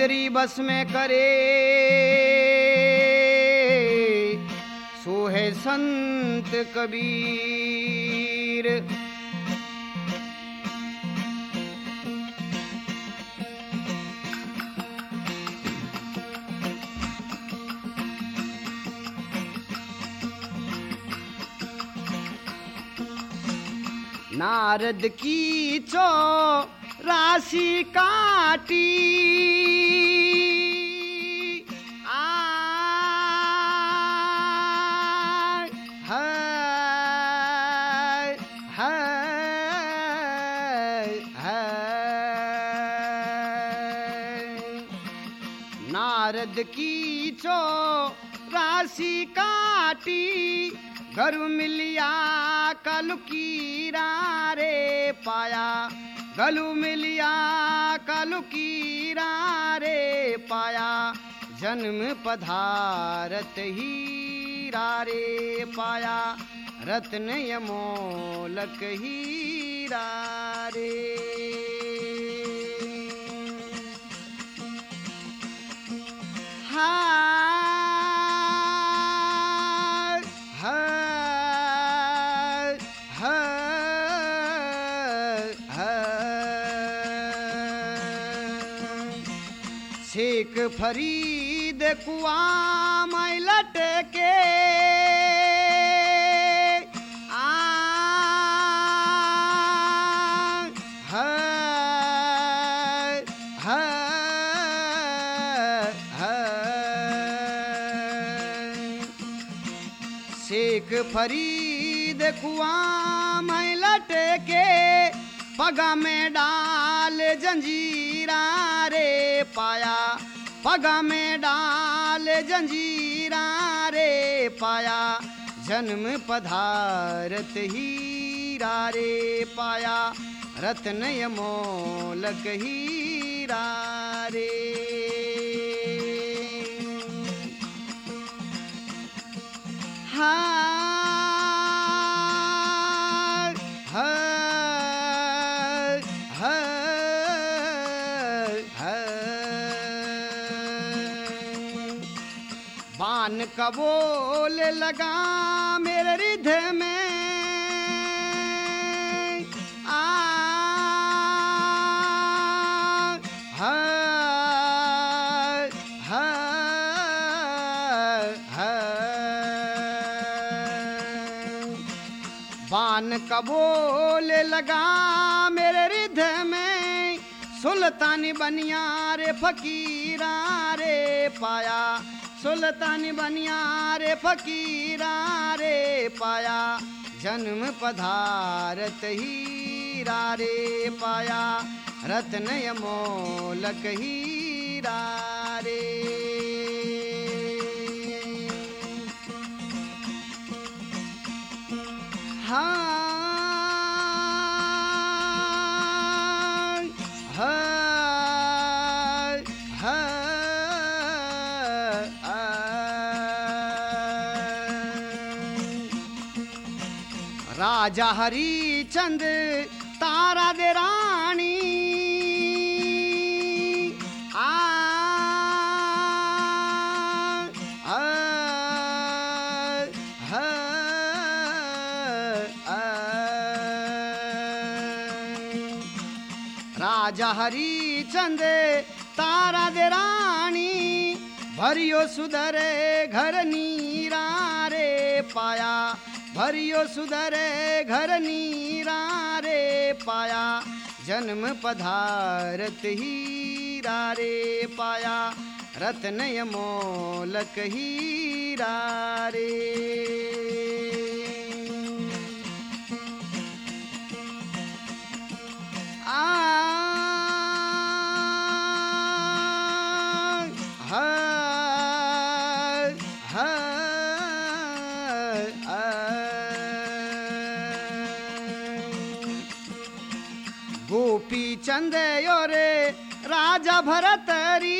इंद्री बस में करे। सो है संत कबीर। नारद की चो राशि काटी हाय, हाय। नारद की चो राशि काटी घर मिलिया कल कीरा रे पाया, गलू मिलिया, कल कीरा रे पाया, जन्म पधारत हीरा रे पाया, रत्न यमोलक हीरा रे हाय फरीद कुआ मैं लटके। शेख फरीद कुआ में लटके, पगा में डाल जंजीरा रे पाया। पगा में डाल जंजीरा रे पाया जन्म पधारत हीरा रे पाया रत्न यमोलक हीरा रे। हाय बोल लगा मेरे हृदय में। आ बान का बोल लगा मेरे हृदय में। सुल्तानी बनिया रे, फकीरा रे, पाया सुल्तानी बनिया रे फकीरा रे पाया, जन्म पधारत हीरा रे पाया, रत्न यमोलक हीरा रे। हाय राजा हरिचंद, तारा दे रानी। आ राजा हरिचंद, तारा दे रानी। भरियो सुधरे घर नीरा रे पाया। भरियो सुधरे, घर नीरा रे पाया। जन्म पधारत हीरा रे पाया। रत्न यमोलक हीरा रे। भरतरी।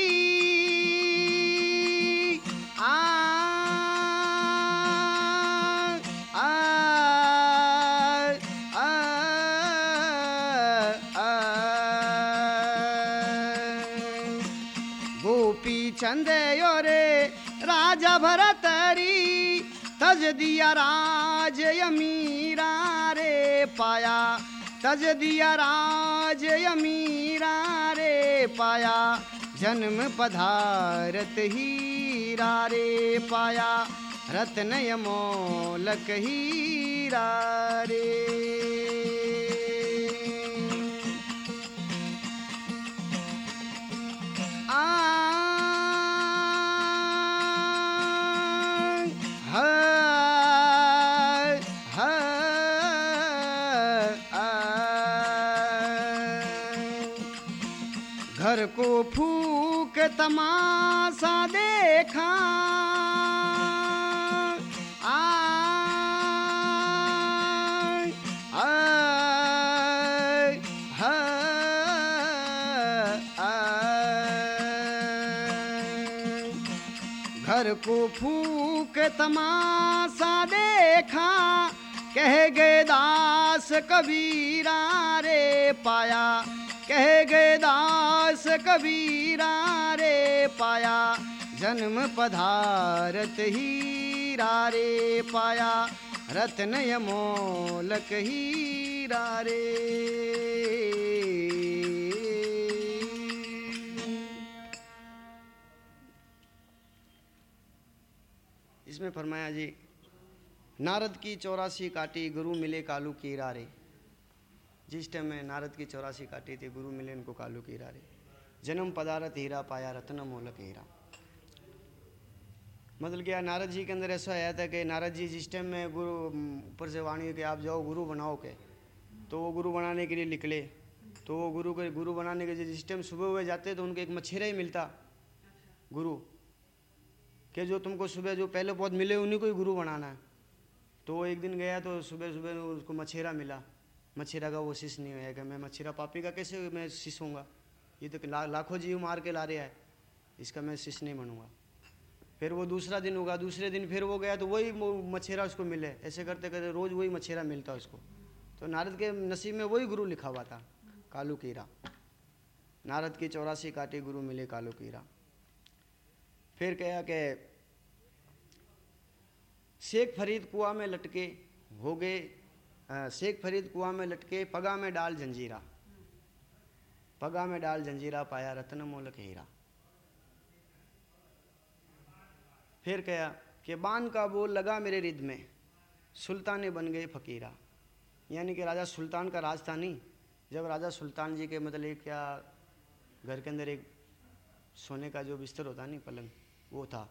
आोपी चन्द्र रे राजा तज दिया राज यमीरा रे पाया तज दिया राज अमीरा रे पाया, जन्म पधारत हीरा रे पाया रत्न यमोलक हीरा रे। तमाशा देखा। आ को फूक तमाशा देखा कह गए दास कबीरा रे पाया। कह गए दास कबीरा रे पाया, जन्म पधारत हीरा रे पाया, रत्न यमोलक हीरा रे। इसमें फरमाया जी, नारद की चौरासी काटी गुरु मिले कालू की रे। जिस टाइम में नारद की चौरासी काटी थी, गुरु मिले उनको कालू की रे जन्म पदारत हीरा, पाया रत्न, मोलक हीरा। मतलब क्या नारद जी के अंदर ऐसा आया था कि नारद जी जिस टाइम में गुरु ऊपर से वाणी के, आप जाओ, गुरु बनाओ के तो वो गुरु बनाने के लिए निकले। तो वो गुरु के, गुरु बनाने के जिस टाइम सुबह हुए जाते तो उनको एक मच्छेरा ही मिलता, गुरु। कि जो तुमको सुबह, जो पहले बहुत मिले, उन्हीं को ही गुरु बनाना है। तो वो एक दिन गया तो सुबह सुबह उसको मछेरा मिला। मछेरा का वो शिष नहीं कि मैं मछेरा पापी का कैसे मैं शिष होऊँगा? ये तो ला, लाखों जीव मार के ला रहा है। इसका मैं शिष नहीं बनूँगा। फिर वो दूसरा दिन होगा दूसरे दिन फिर वो गया तो वही मछेरा उसको मिले। ऐसे करते करते रोज़ वही मछेरा मिलता उसको। तो नारद के नसीब में वही गुरु लिखा हुआ था कालू कीरा। नारद की चौरासी काटे गुरु मिले कालू कीरा। फिर कहा कि शेख फरीद कुआ में लटके हो गए शेख फरीद कुआ में लटके पगा में डाल जंजीरा। पगा में डाल जंजीरा पाया, रत्न मोलक हीरा फिर कहा कि बान का बोल लगा मेरे रिद में, सुल्तान बन गए फकीरा। यानी कि राजा सुल्तान का राज था नहीं। जब राजा सुल्तान जी के मतलब क्या घर के अंदर एक सोने का जो बिस्तर होता नहीं, पलंग, वो था।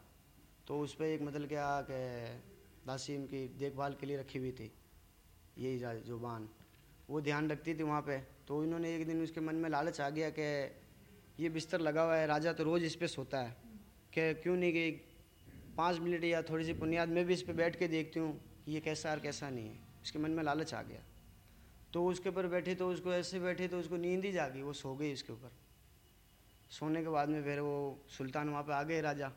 तो उस पर एक मतलब क्या कि दासी उनकी देखभाल के लिए रखी हुई थी। यही जो बान वो ध्यान रखती थी वहाँ पे। तो इन्होंने एक दिन उसके मन में लालच आ गया कि ये बिस्तर लगा हुआ है, राजा तो रोज़ इस पर सोता है। कि क्यों नहीं कि पाँच मिनट या थोड़ी सी बुनियाद मैं भी इस पर बैठ के देखती हूँ ये कैसा और कैसा नहीं है। उसके मन में लालच आ गया। तो उसके ऊपर बैठी तो उसको ऐसे बैठे तो उसको नींद ही जागी, वो सो गई उसके ऊपर। सोने के बाद में फिर वो सुल्तान वहाँ पे आ गए राजा।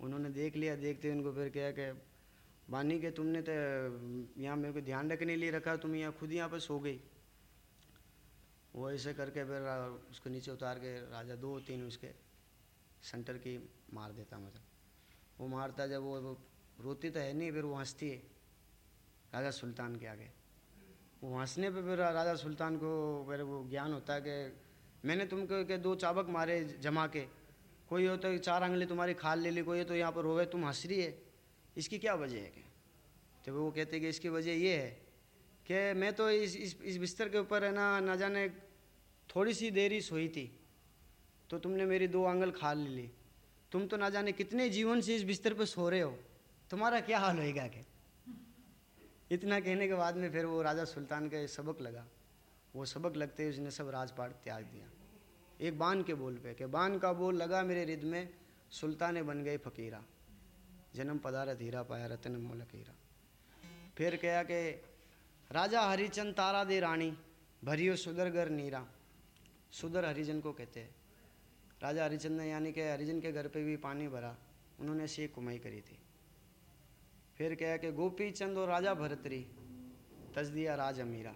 उन्होंने देख लिया, देखते उनको फिर क्या कि बानी के तुमने तो यहाँ मेरे को ध्यान रखने लिए रखा, तुम यहाँ खुद यहाँ पर सो गई। वो ऐसे करके फिर उसको नीचे उतार के राजा, दो तीन उसके सेंटर की मार देता मतलब। वो मारता जब वो रोती तो है नहीं, फिर वो हंसती है राजा सुल्तान के आगे। वो हंसने पे फिर राजा सुल्तान को फिर वो ज्ञान होता है कि मैंने तुमको के दो चाबक मारे जमा के। कोई हो तो चार अंगली तुम्हारी खाल ले ली, कोई हो तो यहाँ पर रोवे, तुम हंस रही है। इसकी क्या वजह है? तो वो कहते कि इसकी वजह ये है कि मैं तो इस इस, इस बिस्तर के ऊपर है ना ना जाने थोड़ी सी देर सोई थी तो तुमने मेरी दो आंगल खा ले ली। तुम तो ना जाने कितने जीवन से इस बिस्तर पर सो रहे हो। तुम्हारा क्या हाल होएगा के इतना कहने के बाद में फिर वो राजा सुल्तान का सबक लगा। वो सबक लगते ही उसने सब राजपाट त्याग दिया। एक बान के बोल पे कि बान का बोल लगा मेरे रिद में सुल्तान बन गए फकीरा। जन्म पदारत हीरा पाया रतन मोलक हीरा। फिर कहा कि, राजा हरिचंद तारा दे रानी, भरियो सुदरगर नीरा। सुधर हरिजन को कहते हैं। राजा हरिचंद ने यानी कि हरिजन के घर पे भी पानी भरा, उन्होंने ऐसी कुमाई करी थी। फिर क्या कि, गोपी चंद और राजा भरतरी तज दिया राज अमीरा।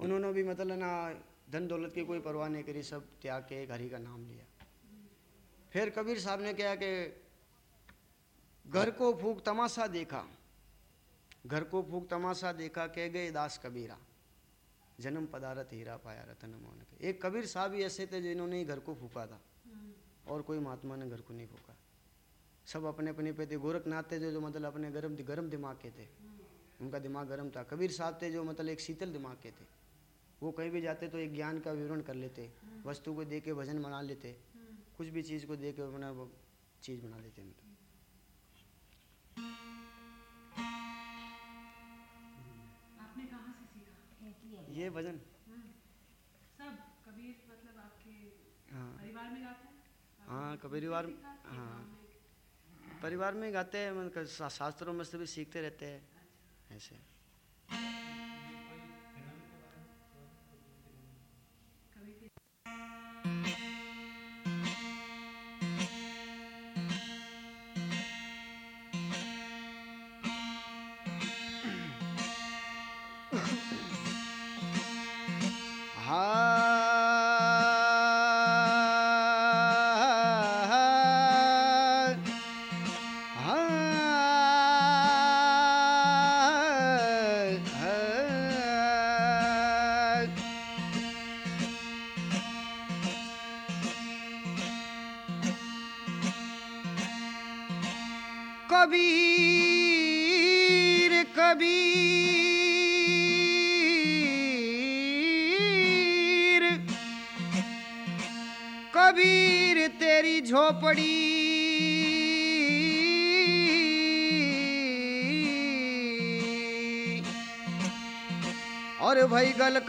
उन्होंने भी मतलब ना, धन दौलत की कोई परवाह नहीं करी, सब त्याग के एक हरी का नाम लिया। फिर कबीर साहब ने क्या कि घर को फूक तमाशा देखा। घर को फूक तमाशा देखा, कह गए, दास कबीरा, जन्म पदारत हीरा पाया रतन मोहन के। एक कबीर साहब ही ऐसे थे जिन्होंने घर को फूका था। और कोई महात्मा ने घर को नहीं फूका। सब अपने अपने पे थे। गोरखनाथ थे जो जो मतलब अपने गर्म गर्म दिमाग के थे। उनका दिमाग गर्म था। कबीर साहब थे जो मतलब एक शीतल दिमाग के थे। वो कहीं भी जाते तो एक ज्ञान का विवरण कर लेते। वस्तु को दे के भजन बना लेते। कुछ भी चीज़ को दे के अपना चीज़ बना लेते मतलब ये भजन सब कबीर मतलब आपके हाँ। परिवार में गाते हैं? हाँ परिवार हाँ? परिवार में गाते हैं मतलब शास्त्रों में से भी सीखते रहते हैं। ऐसे।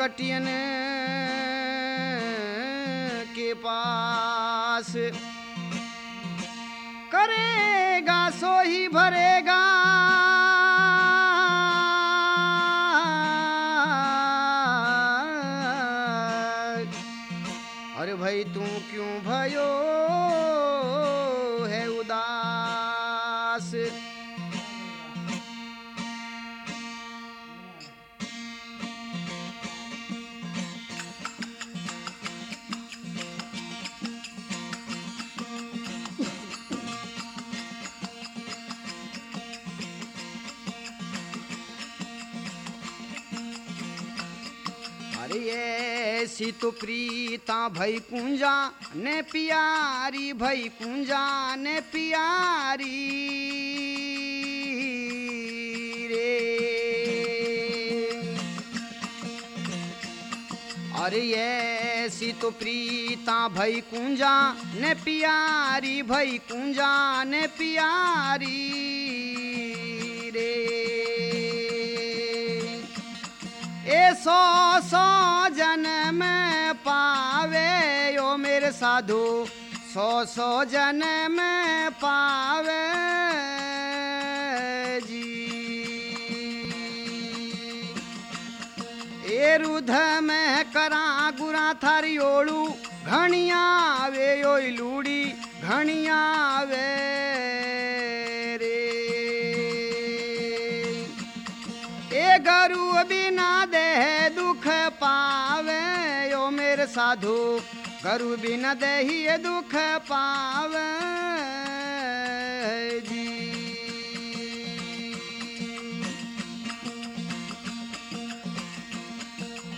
भाई तो प्रीता भई कुंजा, ने प्यारी भई कुंजा, ने प्यारी रे। अरे ऐसी तो प्रीता भई कुंजा, ने प्यारी भई कुंजा, ने प्यारी सौ सौ जन्म पावे यो मेरे साधु। सौ सौ जन्म पावे जी। ए रुध में करा गुरा थारी ओळू घणिया वे यो लूड़ी घणिया वे रे। ए गरु बिना साधु, गरु बिना दही दुख पाव जी।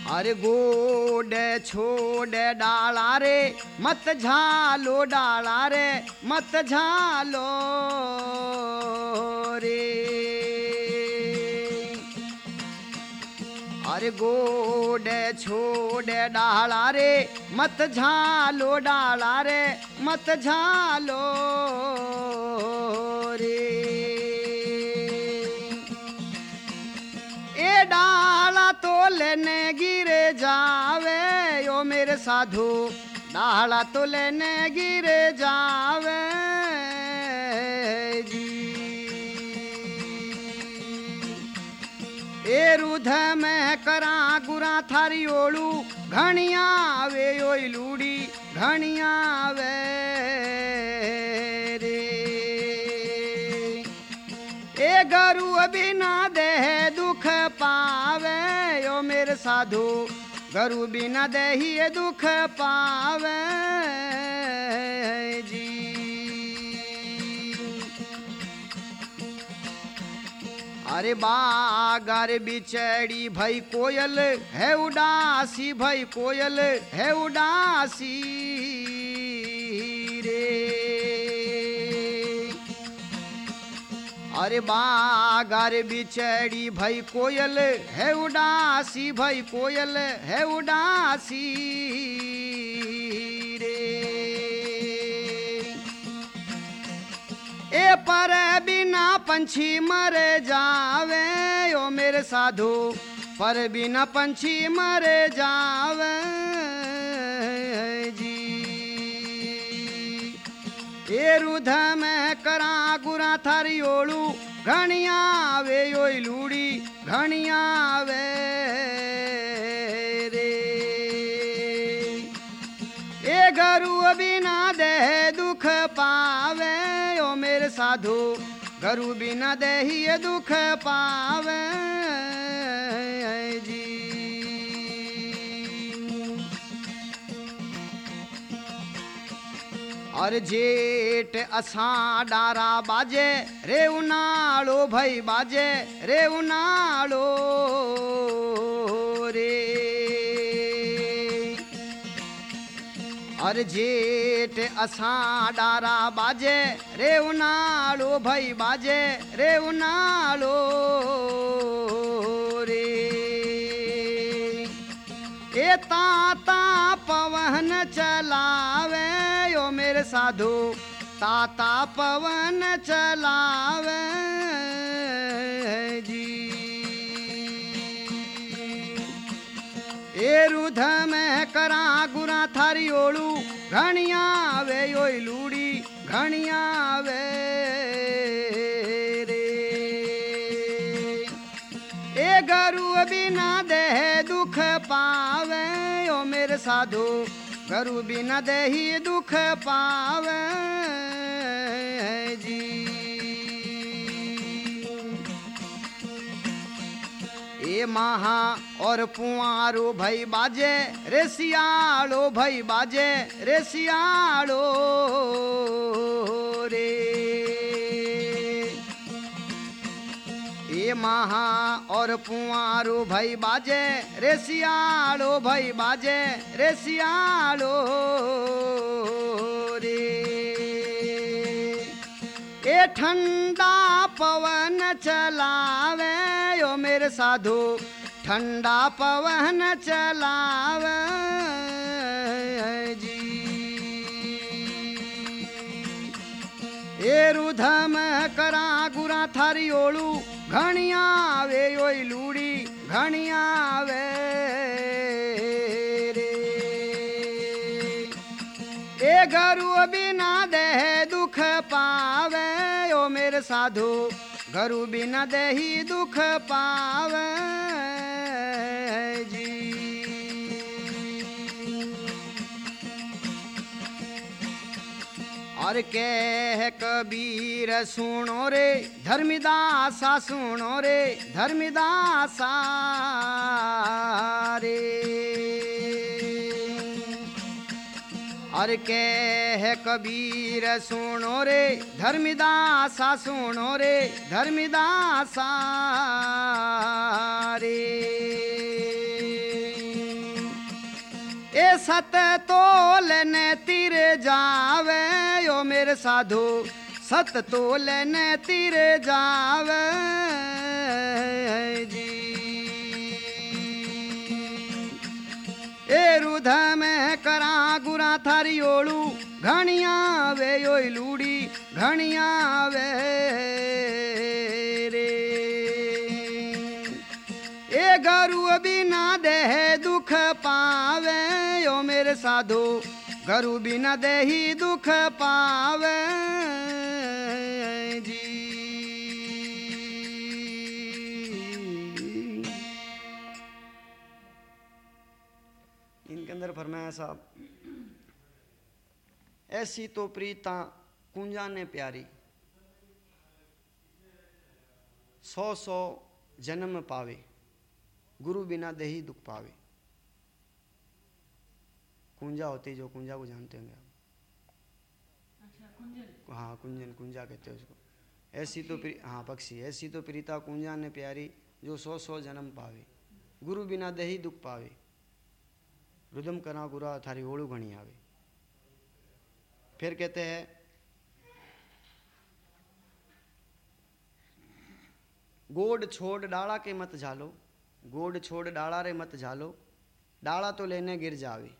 अरे गोड छोड़ डाला रे, मत झालो डाला रे, मत झालो रे। अरे गोड छोड़ डाला रे, मत झालो डाला रे, मत झालो रे। ए डाला तो लेने गिरे जावे यो मेरे साधु, डाला तो लेने गिरे जावे। ಬೇರುಧ ಕರ ಗುರಾ ಥಾರಿ ಓಳು ಘಣಿಯಾವೆ ಓಯ್ ಲೂಡಿ ಘಣಿಯಾವೆ रे ए गरु बिना देह दुख पावे ओ मेरे साधु गरु बिना देही दुख पावे अरे बागर बिचड़ी भई कोयल, है उदासी भई कोयल, है उदासी रे। अरे बागर बिचड़ी भई कोयल, है उदासी भई कोयल, है उदासी पर बिना पंछी मर जावे, ओ मेरे साधु। पर बिना पंछी मर जावे, जी। ए रुध में करा गुरा थारी ओळू घणिया वे ओई लूड़ी घणिया वे साधु, गरु बिना देही ये दुख पावे। जी। और जेठ असा डारा बाजे रे उनालो भई बाजे रे उनालो रे। और जेठ असा डारा बाजे रे उनालो भई बाजे रे उनालो रे। ए ताता पवन चलावे, ओ मेरे साधु, ताता पवन चलावे जी। रुध में करा गुरा थारी ओळू घणिया वे ओय लूड़ी घणिया वे रे ए गरु बिना देह दुख पावे ओ मेरे साधु गरु बिना देही दुख पावे महा और पुआरो भई बाजे, रे सियालो भई बाजे, रे सियालो रे। महा और पुआरो भई बाजे, रे सियालो भई बाजे, रे सियालो रे। ठंडा पवन चलावे ओ मेरे साधु। ठंडा पवन चलावे, जी। ए रुधम करा गुरा थारी ओळू घणिया वे ओय लूड़ी, घणिया वे रे। ए गरु बिना देह दुख पावे साधु, गरु बिना देही दुख पावे जी। और कह कबीर, सुनो रे, धर्मिदासा, सुनो रे, धर्मिदासा रे। और कह कबीर सुनो रे, धर्मिदासा सुनो रे, धर्मिदासा रे। ए सत तोल ने तिर जावे, ओ मेरे साधु, सत तोल ने तिर जावे। जी गुरा थारी ओळू घणिया वे ओय लूड़ी, घणिया वे रे। ए गरु बिना देह दुख पावे, ओ मेरे साधु, गरु बिना देही दुख पावे। फरमाया साहब। ऐसी तो प्रीता कुंजा ने प्यारी। सौ सौ जन्म पावे गुरु बिना दही दुख पावे। कुंजा होती जो कुंजा को जानते होंगे आप। अच्छा कुंजन? हाँ कुंजन कुंजा कहते हैं उसको। ऐसी तो प्री हाँ पक्षी। ऐसी तो प्रीता कुंजा ने प्यारी जो सौ सौ जन्म पावे गुरु बिना दही दुख पावे। रुदम करा गुरा थारी ओड़ू घणी आवे। फिर कहते हैं गोड छोड़ डाला के मत झालो गोड छोड़ डाला रे मत झालो डाला तो लेने गिर जावे।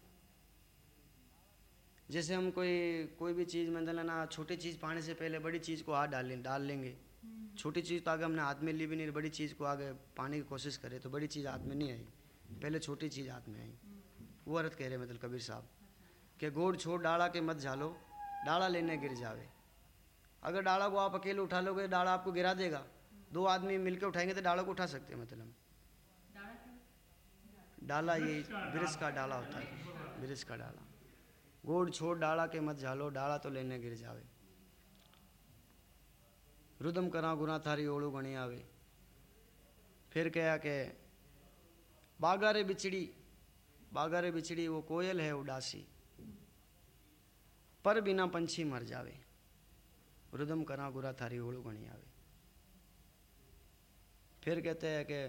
जैसे हम कोई कोई भी चीज़ मतलब ना छोटी चीज़ पाने से पहले बड़ी चीज़ को हाथ डाल डाल लेंगे। छोटी चीज़ तो आगे हमने हाथ में ली भी नहीं बड़ी चीज़ को आगे पाने की कोशिश करे तो बड़ी चीज़ हाथ में नहीं आई। पहले छोटी चीज़ हाथ में आई। वो अर्थ कह रहे मतलब कबीर साहब, कि गोड़ छोड़ डाला के मत झालो, डाला लेने गिर जावे। अगर डाला को आप अकेले उठा लोगे, डाला आपको गिरा देगा। दो आदमी मिलकर उठाएँगे तो डाला को उठा सकते हैं मतलब। डाला ये ब्रिज का डाला होता है ब्रिज का डाला। गोड़ छोड़ डाला के मत झालो, डाला तो लेने गिर जावे। रुदम करा गुना थारी ओड़ू गणी आवे। फिर कहा के, बागारे बिछड़ी बागारे बिछड़ी वो कोयल है उदासी पर बिना पंछी मर जावे रुदम करा गुरा थारी ओड़ू गणी आवे फिर कहते हैं कि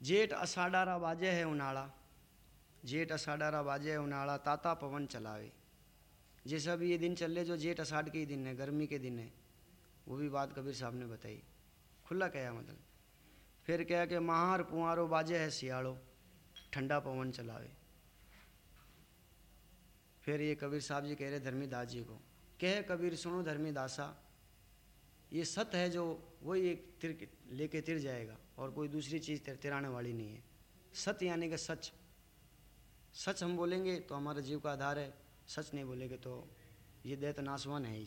जेठ असाडारा बाजे है उनाड़ा जेठ असाडारा बाजे है उनाड़ा ताता पवन चलावे जैसे अभी ये दिन चल रहे जो जेठ अषाढ़ के ही दिन है गर्मी के दिन है वो भी बात कबीर साहब ने बताई खुला कहा मतलब फिर कह के महार पुआरो बाजे है सियाड़ो ठंडा पवन चलावे। फिर ये कबीर साहब जी कह रहे धर्मीदास जी को। कह कबीर सुनो धर्मीदासा ये सत है जो वही एक तिर लेके तिर जाएगा और कोई दूसरी चीज़ तिर, तिराने वाली नहीं है। सत्य यानी कि सच। सच हम बोलेंगे तो हमारा जीव का आधार है सच नहीं बोलेंगे तो ये देह तो नासवान है ही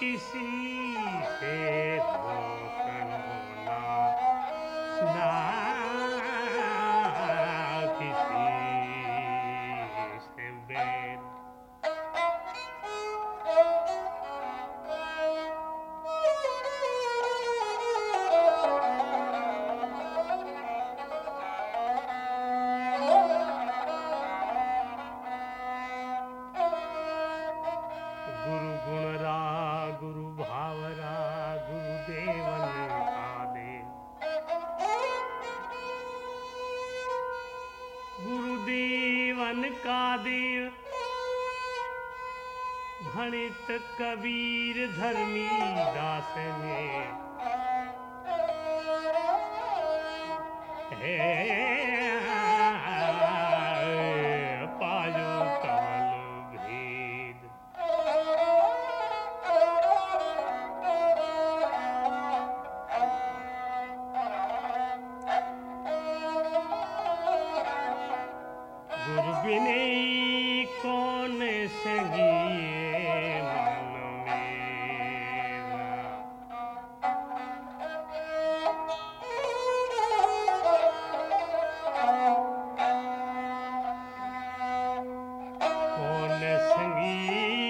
किसी से कौन संगी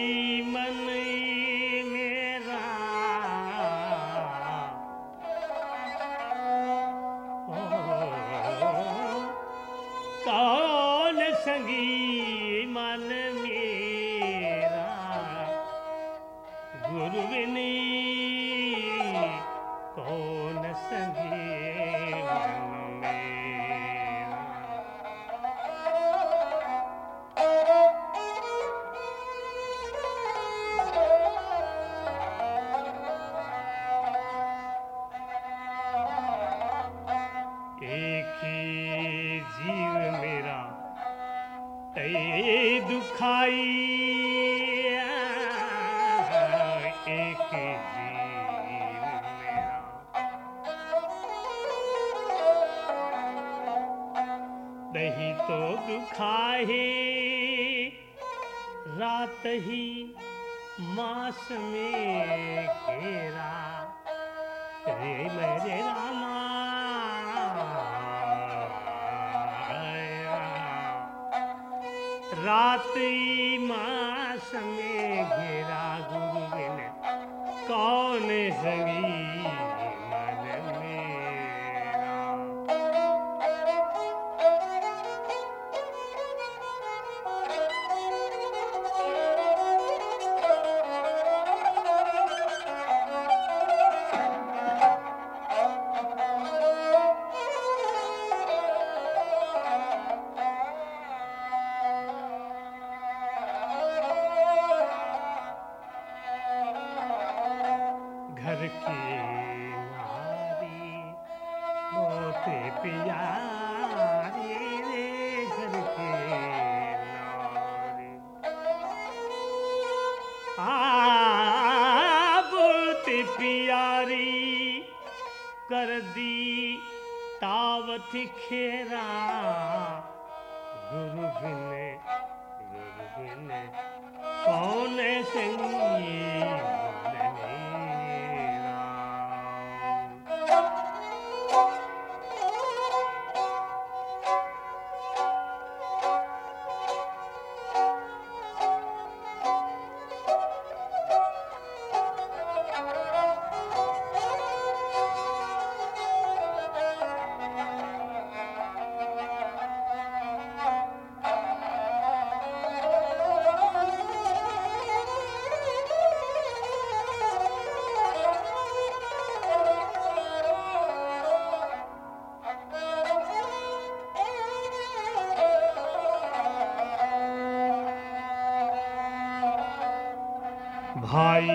भाई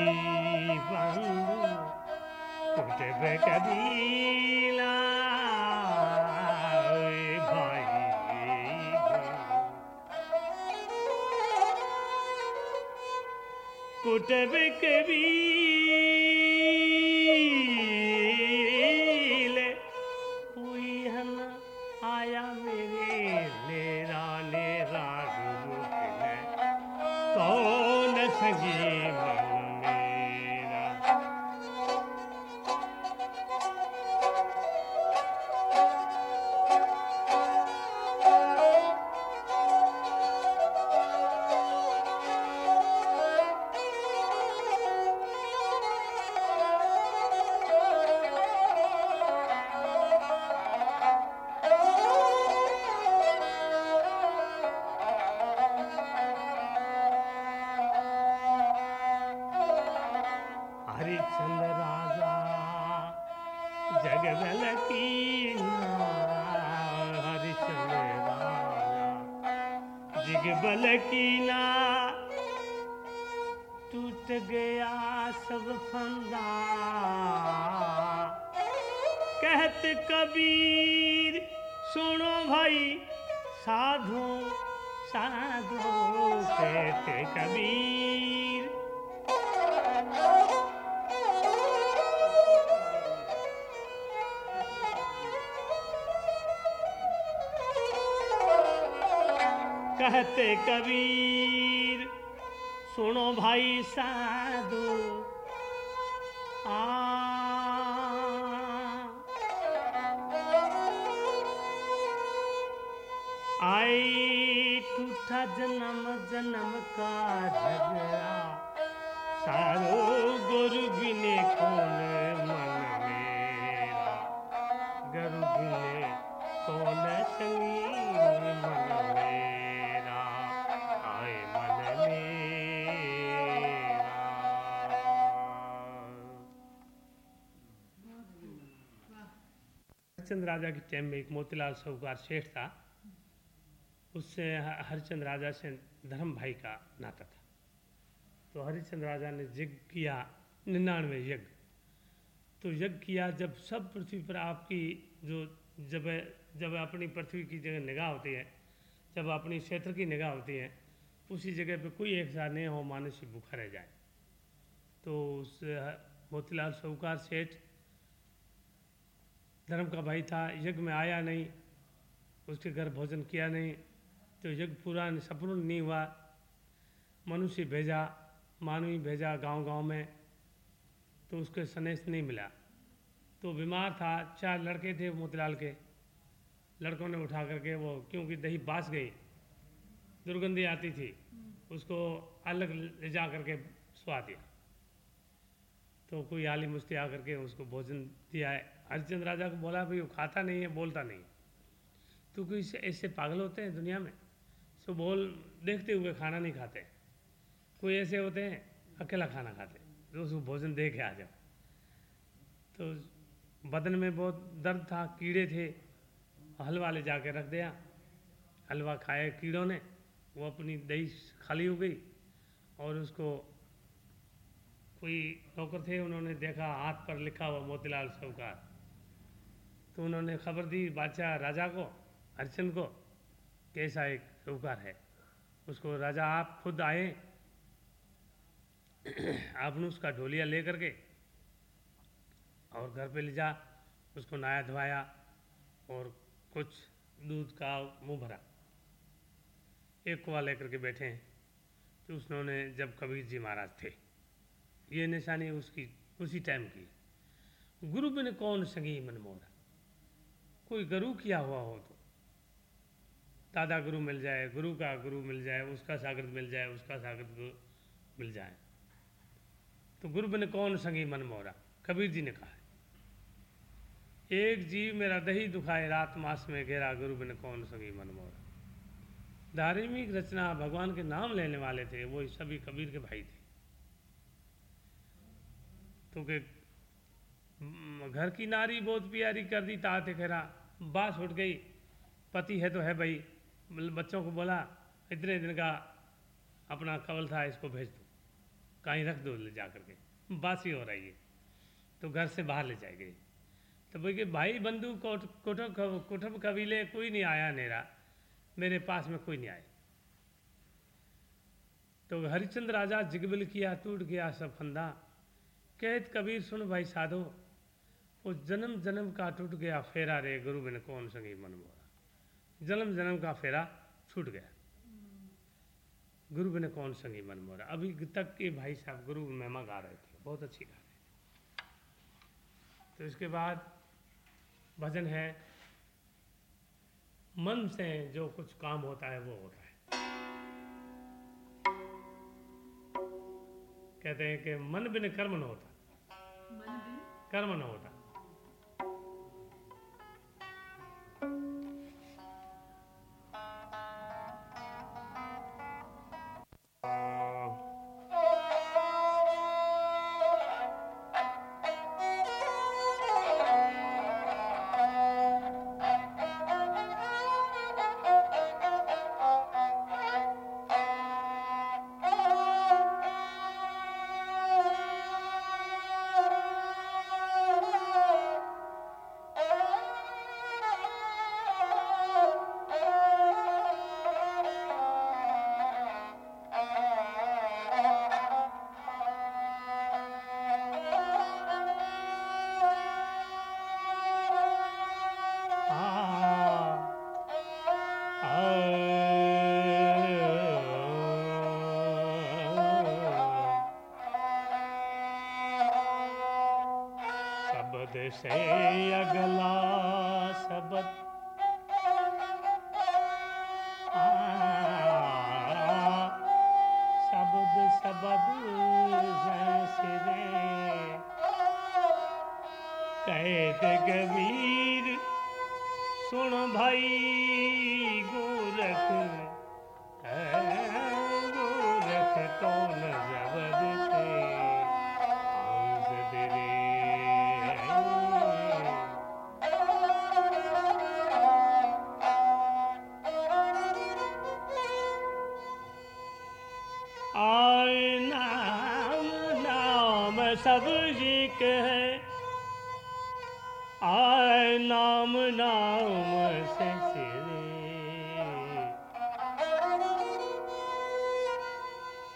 बंधु कुटुंब कबीला ओए कहत कबीर सुनो भाई साधु साधु कहते कबीर। कहते कबीर सुनो भाई साधु आ टूटा जन्म जन्म का झगड़ा। सारो गुरु बिने कौन मन मेरा? गुरु बिने कौन संगी मन मेरा? आए मन मेरा। हरिश्चंद्र राजा के टाइम में एक मोतीलाल साहूकार सेठ था। उससे हरिचंद राजा से धर्म भाई का नाता था। तो हरिश्चंद्र राजा ने यज्ञ किया, निन्यानवे यज्ञ। तो यज्ञ किया, जब सब पृथ्वी पर आपकी जो, जब जब अपनी पृथ्वी की जगह निगाह होती है, जब अपनी क्षेत्र की निगाह होती है, उसी जगह पे कोई एक साथ नहीं हो मानुष्य भूखा रह जाए। तो उस मोतीलाल साहूकार सेठ, धर्म का भाई था, यज्ञ में आया नहीं, उसके घर भोजन किया नहीं तो यज्ञ पूरा संपूर्ण नहीं हुआ। मनुष्य भेजा, मानवी भेजा गाँव गाँव में तो उसके सनेश नहीं मिला। तो बीमार था, चार लड़के थे मोतीलाल के। लड़कों ने उठा करके वो, क्योंकि दही बास गई, दुर्गंधी आती थी, उसको अलग ले जा करके सुहा दिया। तो कोई आली मुस्ती आकर के उसको भोजन दिया। है हरिचंद राजा को बोला, भाई, वो खाता नहीं है, बोलता नहीं तो कोई ऐसे पागल होते हैं दुनिया में? सो बोल, देखते हुए खाना नहीं खाते। कोई ऐसे होते हैं, अकेला खाना खाते। तो उसको भोजन दे के आ जाओ। तो बदन में बहुत दर्द था, कीड़े थे। हलवा ले जाके रख दिया। हलवा खाए कीड़ों ने। वो अपनी दही खाली हो गई और उसको कोई नौकर थे, उन्होंने देखा, हाथ पर लिखा हुआ मोतीलाल साहूकार। तो उन्होंने खबर दी बादशाह राजा को हरिचंद को कैसा एक साहूकार है। उसको राजा, आप खुद आए। आपने उसका ढोलिया ले करके और घर पे ले जा। उसको नहाया धोया और कुछ दूध का मुँह भरा। एक कुआ लेकर के बैठे हैं। तो उसने जब कबीर जी महाराज थे, ये निशानी उसकी उसी टाइम की। गुरु बिन कौन संगी मन मोरा कोई गुरु किया हुआ हो तो। दादा गुरु मिल जाए, गुरु का गुरु मिल जाए, उसका सागरत मिल जाए, उसका सागरत गुरु मिल जाए। तो गुरु बिन कौन संगी मन मोरा? कबीर जी ने कहा एक जीव मेरा दही दुखाए, रात मास में घेरा, गुरु बिन कौन संगी मन मोरा? धार्मिक रचना, भगवान के नाम लेने वाले थे, वो सभी कबीर के भाई थे। तो के घर की नारी बहुत प्यारी कर दी, तात खेरा बास उठ गई, पति है तो है भाई। बच्चों को बोला, इतने दिन का अपना कवल था, इसको भेज दो। कहीं रख दो ले जा करके बासी हो रही है। तो घर से बाहर ले जाए गई तो बोल के, भाई, बंधु कोठ कोठब कबीले, कोई नहीं आया नेरा। मेरे पास में कोई नहीं आया। तो हरिचंद्र राजा जिगबिल किया, टूट गया सब फंदा। कहत कबीर, सुन भाई साधो, वो जन्म जन्म का टूट गया फेरा रे गुरु बिन कौन संगी मन मोरा जन्म जन्म का फेरा छूट गया। गुरु बिन कौन संगी मन मोरा? अभी तक के भाई साहब गुरु महिमा गा रहे थे बहुत अच्छी गा रहे थे। तो इसके बाद भजन है मन से जो कुछ काम होता है वो होता है। कहते हैं कि मन बिन कर्म न होता। मन बिन कर्म न होता। सब जी के है। आय नाम नाम से सिरे।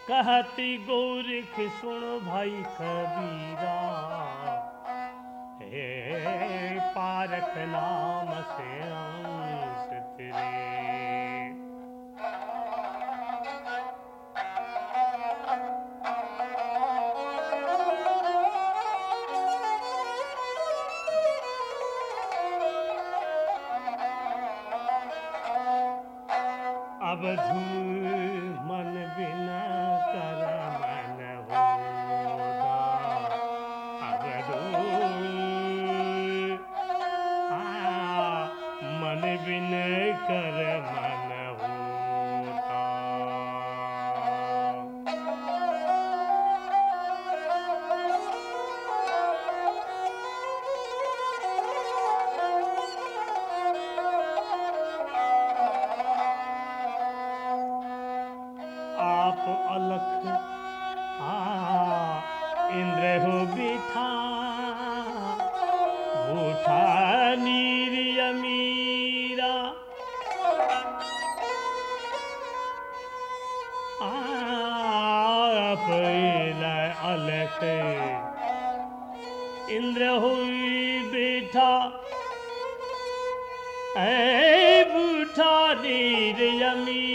कहती गोरख, सुन भाई कबीरा। हे पारक आप अलख। आ, इंद्र हो बिठा। नीर आप अलख। इंद्र हुई बैठा। ऐ बूठा नीर अमीरा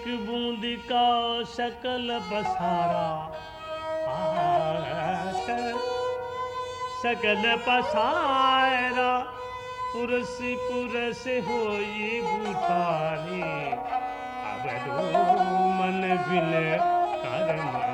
एक बूंद का शकल पसारा। शकल पसारा पुरस पुरस हो ये भूतानी अब मन बिन अन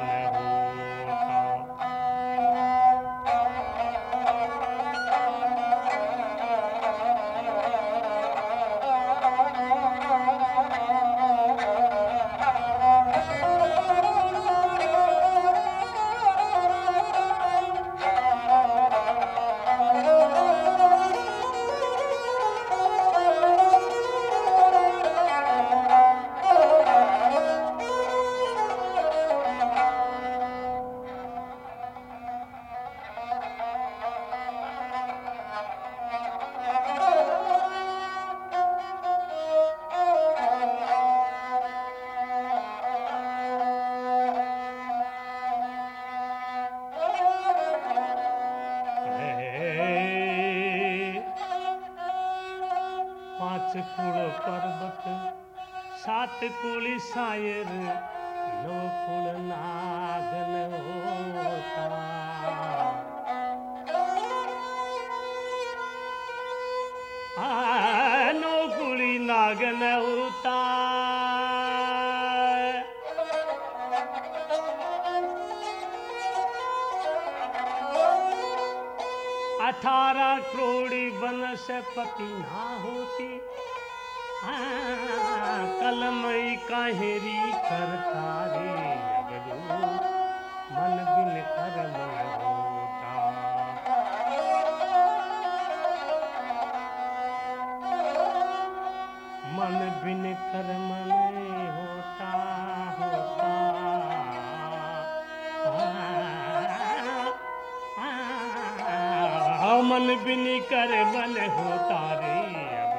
बिन कर मन होता रे अब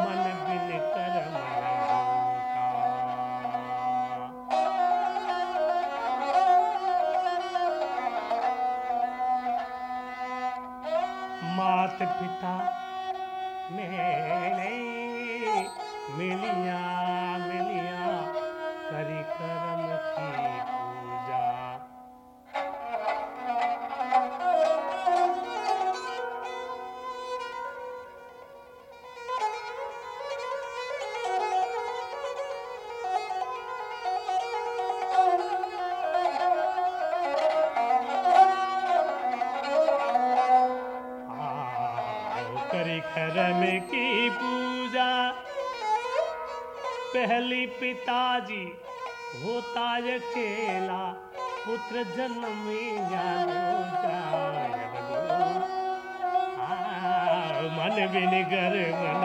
मन बिन कर मन मात पिता मेरे मिलिया होता अकेला पुत्र जन्म जानो जाय मन बिन घर मन।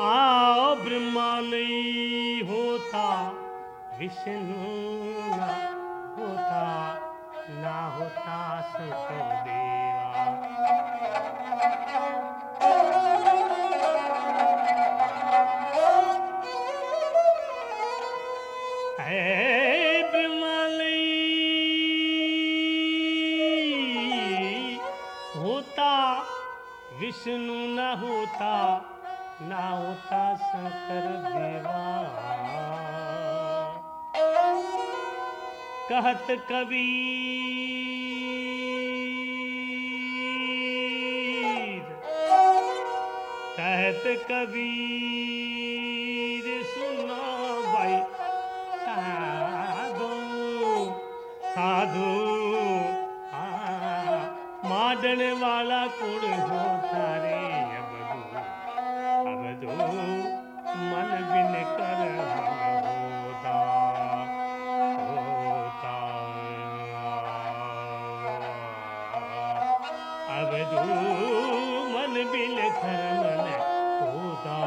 आओ ब्रह्मा नहीं होता विष्णु होता विष्णु न होता ना होता शंकर देवा। कहत कबीर कहत कबीर होता अब मन बिन मन बिन कर मन होता।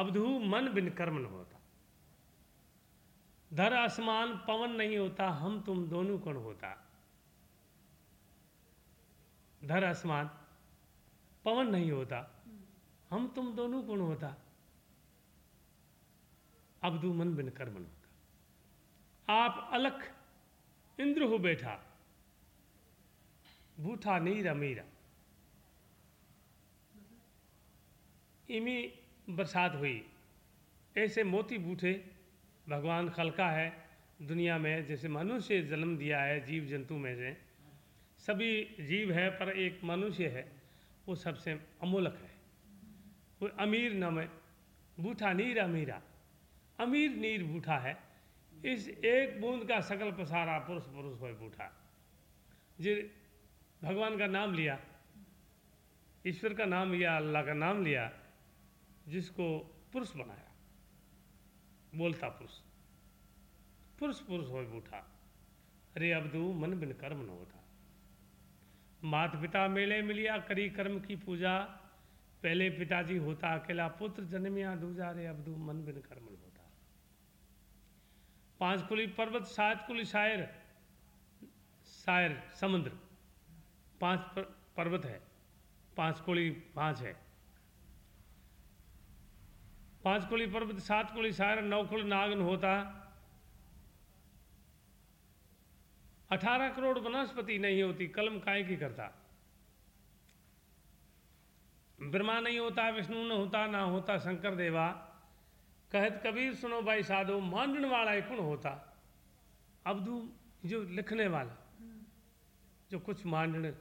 अवधु मन बिन कर्म न होता। धर आसमान, पवन नहीं होता, हम तुम दोनों कण होता? धर आसमान, पवन नहीं होता, हम तुम दोनों कौन होता? अबदू मन बिन कर्म न होता। आप अलख इंद्र हो बैठा बूठा नीरा मीरा। इमी बरसात हुई, ऐसे मोती बूठे भगवान खलका है दुनिया में, जैसे मनुष्य जन्म दिया है, जीव जंतु में से। सभी जीव है, पर एक मनुष्य है, वो सबसे अमूलक है। वो अमीर न में बूठा नीर अमीरा। अमीर नीर बूठा है, इस एक बूंद का सकल पसारा पुरुष पुरुष हो बूठा जे, भगवान का नाम लिया, ईश्वर का नाम लिया, अल्लाह का नाम लिया, जिसको पुरुष बनाया। बोलता पुरुष। पुरुष पुरुष हो बूठा अरे अबदू मन बिन कर्म न होता। मात पिता मेले मिलिया, करी कर्म की पूजा। पहले पिताजी होता, अकेला पुत्र जन्मिया, दूजा रे अबदू मन बिन कर्म न होता। पाँच कुली पर्वत, सात कुली शायर शायर समुद्र। पाँच पर्वत है, पाँच कुली पाँच है। पाँच कुली पर्वत, सात कुली शायर नौ कुली नागन होता। अठारह करोड़ वनस्पति नहीं होती, कलम काय की करता? ब्रह्मा नहीं होता, विष्णु न होता, ना होता शंकर देवा कहत कबीर सुनो भाई साधो मांडन वाला एक होता। अब्दू जो लिखने वाला, जो कुछ मांडन